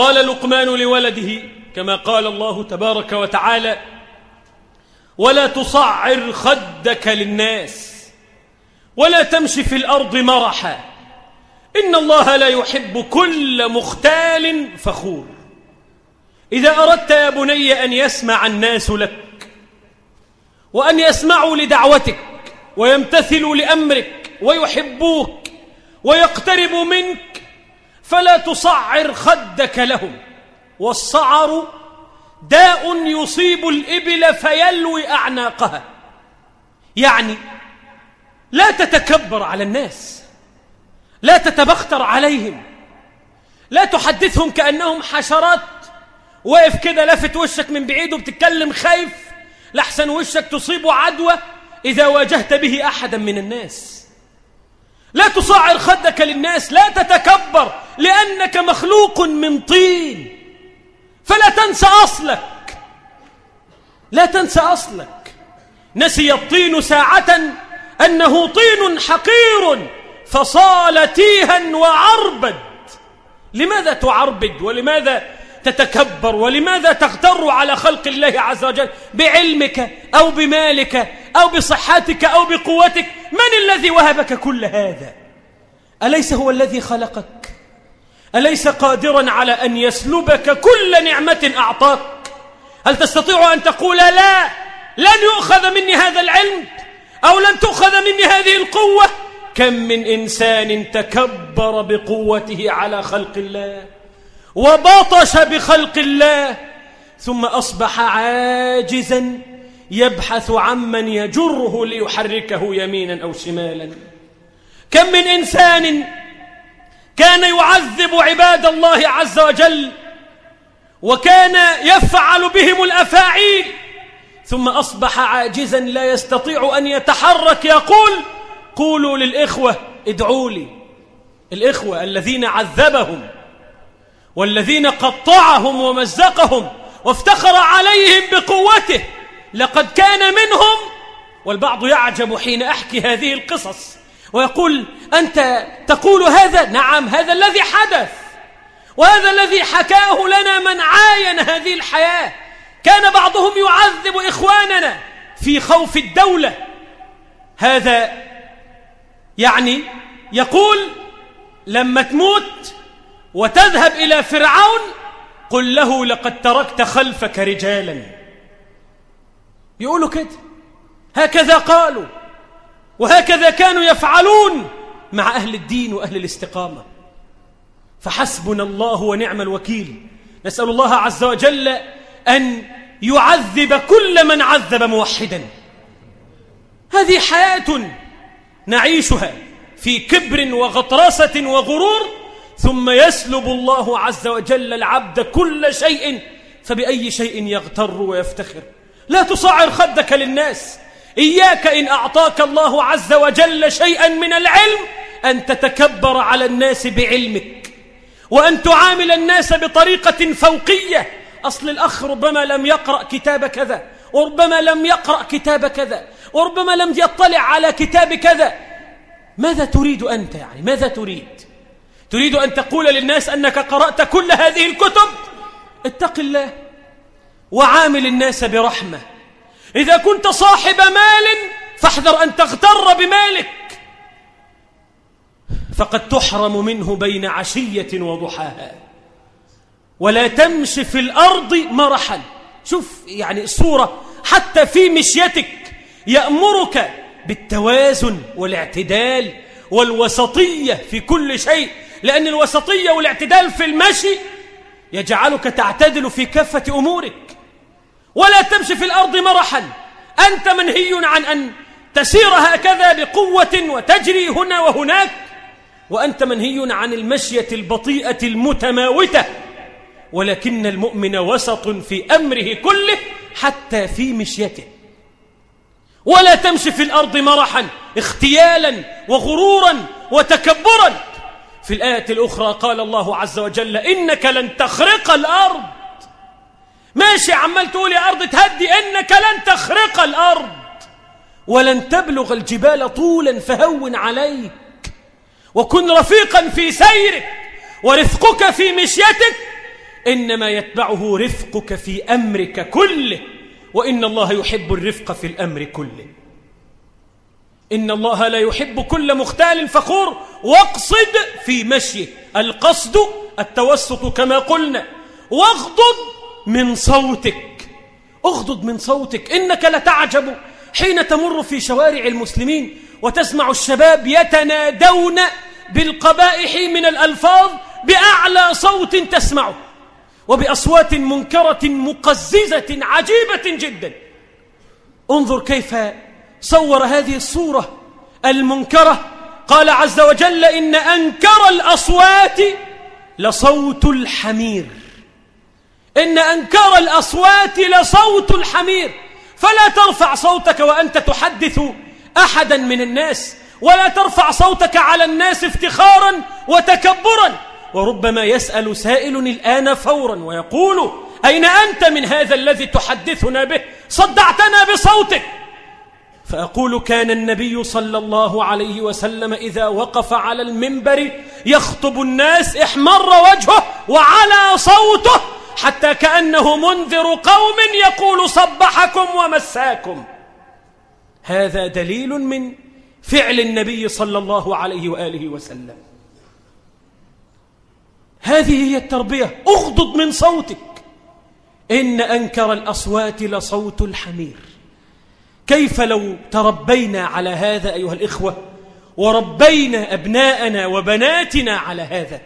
قال لقمان لولده كما قال الله تبارك وتعالى ولا تصعر خدك للناس ولا تمشي في الأرض مرحا إن الله لا يحب كل مختال فخور. إذا أردت يا بني أن يسمع الناس لك وأن يسمعوا لدعوتك ويمتثلوا لأمرك ويحبوك ويقتربوا منك فلا تصعر خدك لهم. والصعر داء يصيب الإبل فيلوي أعناقها. يعني لا تتكبر على الناس. لا تتبختر عليهم. لا تحدثهم كأنهم حشرات. واقف كده لافت وشك من بعيد وبتتكلم خايف. لحسن وشك تصيبه عدوى إذا واجهت به أحدا من الناس. لا تصعر خدك للناس لا تتكبر لأنك مخلوق من طين. فلا تنسى أصلك. لا تنسى أصلك. نسي الطين ساعة أنه طين حقير فصال تيها وعربد. لماذا تعربد؟ ولماذا تتكبر؟ ولماذا تغتر على خلق الله عز وجل؟ بعلمك أو بمالك؟ أو بصحتك أو بقوتك من الذي وهبك كل هذا؟ أليس هو الذي خلقك؟ أليس قادرا على أن يسلبك كل نعمة أعطاك؟ هل تستطيع أن تقول لا لن يؤخذ مني هذا العلم أو لن تؤخذ مني هذه القوة؟ كم من إنسان تكبر بقوته على خلق الله وبطش بخلق الله ثم أصبح عاجزا يبحث عمن يجره ليحركه يمينا أو شمالا. كم من إنسان كان يعذب عباد الله عز وجل وكان يفعل بهم الأفاعيل ثم أصبح عاجزا لا يستطيع أن يتحرك يقول قولوا للإخوة ادعوا لي. الإخوة الذين عذبهم والذين قطعهم ومزقهم وافتخر عليهم بقوته لقد كان منهم والبعض يعجب حين أحكي هذه القصص ويقول أنت تقول هذا؟ نعم هذا الذي حدث وهذا الذي حكاه لنا من عاين هذه الحياة. كان بعضهم يعذب إخواننا في خوف الدولة. هذا يعني يقول لما تموت وتذهب إلى فرعون قل له لقد تركت خلفك رجالا. يقولوا كده. هكذا قالوا وهكذا كانوا يفعلون مع أهل الدين وأهل الاستقامة. فحسبنا الله ونعم الوكيل. نسأل الله عز وجل أن يعذب كل من عذب موحدا. هذه حياة نعيشها في كبر وغطرسة وغرور ثم يسلب الله عز وجل العبد كل شيء فبأي شيء يغتر ويفتخر. لا تصعر خدك للناس. إياك إن أعطاك الله عز وجل شيئا من العلم أن تتكبر على الناس بعلمك. وأن تعامل الناس بطريقة فوقية. أصل الأخ ربما لم يقرأ كتاب كذا وربما لم يقرأ كتاب كذا وربما لم يطلع على كتاب كذا. ماذا تريد أنت يعني؟ ماذا تريد؟ تريد أن تقول للناس أنك قرأت كل هذه الكتب؟ اتق الله. وعامل الناس برحمة. إذا كنت صاحب مال فاحذر أن تغتر بمالك. فقد تحرم منه بين عشية وضحاها. ولا تمشي في الأرض مرحا. شوف يعني الصورة. حتى في مشيتك يأمرك بالتوازن والاعتدال والوسطية في كل شيء. لأن الوسطية والاعتدال في المشي يجعلك تعتدل في كافة أمورك. ولا تمشي في الأرض مرحا. أنت منهي عن أن تسير هكذا بقوة وتجري هنا وهناك. وأنت منهي عن المشية البطيئة المتماوتة. ولكن المؤمن وسط في أمره كله حتى في مشيته. ولا تمشي في الأرض مرحا اختيالا وغرورا وتكبرا. في الآية الأخرى قال الله عز وجل إنك لن تخرق الأرض. ماشي عمال تقول يا أرض تهدي إنك لن تخرق الأرض ولن تبلغ الجبال طولا فهون عليك وكن رفيقا في سيرك ورفقك في مشيتك إنما يتبعه رفقك في أمرك كله وإن الله يحب الرفق في الأمر كله. إن الله لا يحب كل مختال فخور واقصد في مشيه القصد التوسط كما قلنا واغضض من صوتك. أغضض من صوتك. إنك لتعجب حين تمر في شوارع المسلمين وتسمع الشباب يتنادون بالقبائح من الألفاظ بأعلى صوت تسمعه وبأصوات منكرة مقززة عجيبة جدا. انظر كيف صور هذه الصورة المنكرة. قال عز وجل إن أنكر الأصوات لصوت الحمير. إن أنكر الأصوات لصوت الحمير. فلا ترفع صوتك وأنت تحدث أحدا من الناس ولا ترفع صوتك على الناس افتخارا وتكبرا. وربما يسأل سائل الآن فورا ويقول أين أنت من هذا الذي تحدثنا به؟ صدعتنا بصوتك. فأقول كان النبي صلى الله عليه وسلم إذا وقف على المنبر يخطب الناس احمر وجهه وعلى صوته. حتى كأنه منذر قوم يقول صبحكم ومساكم. هذا دليل من فعل النبي صلى الله عليه وآله وسلم. هذه هي التربية. أغضض من صوتك. إن أنكر الأصوات لصوت الحمير. كيف لو تربينا على هذا أيها الإخوة وربينا أبناءنا وبناتنا على هذا؟